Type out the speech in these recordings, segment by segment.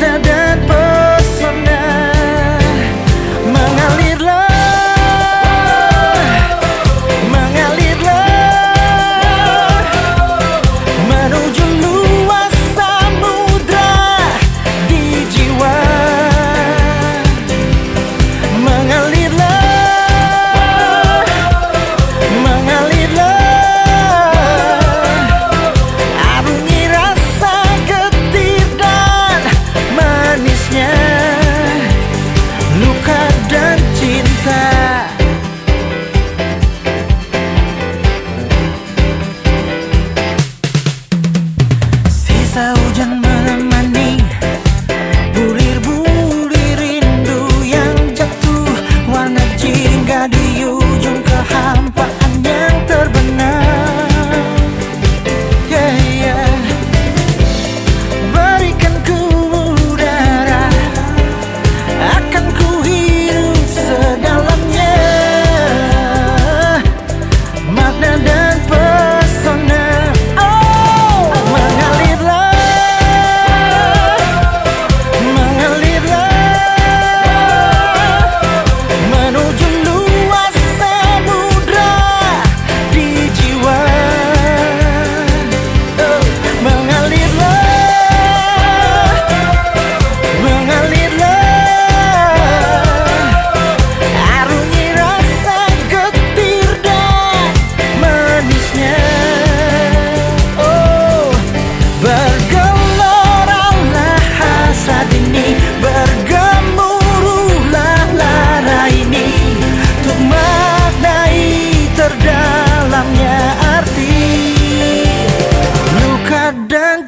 that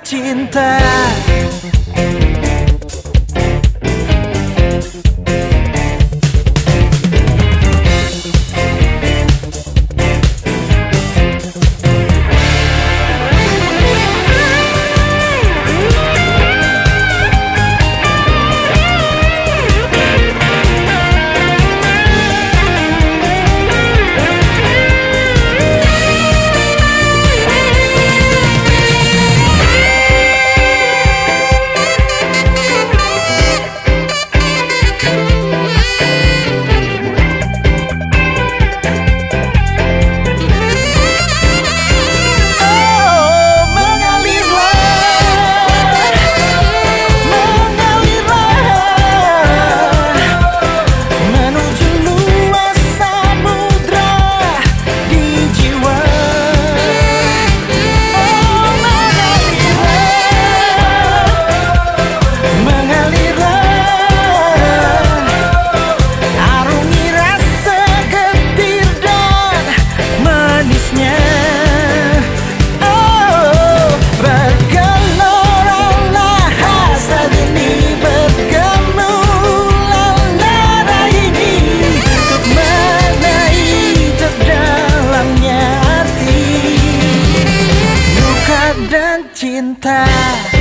cinta. cinta.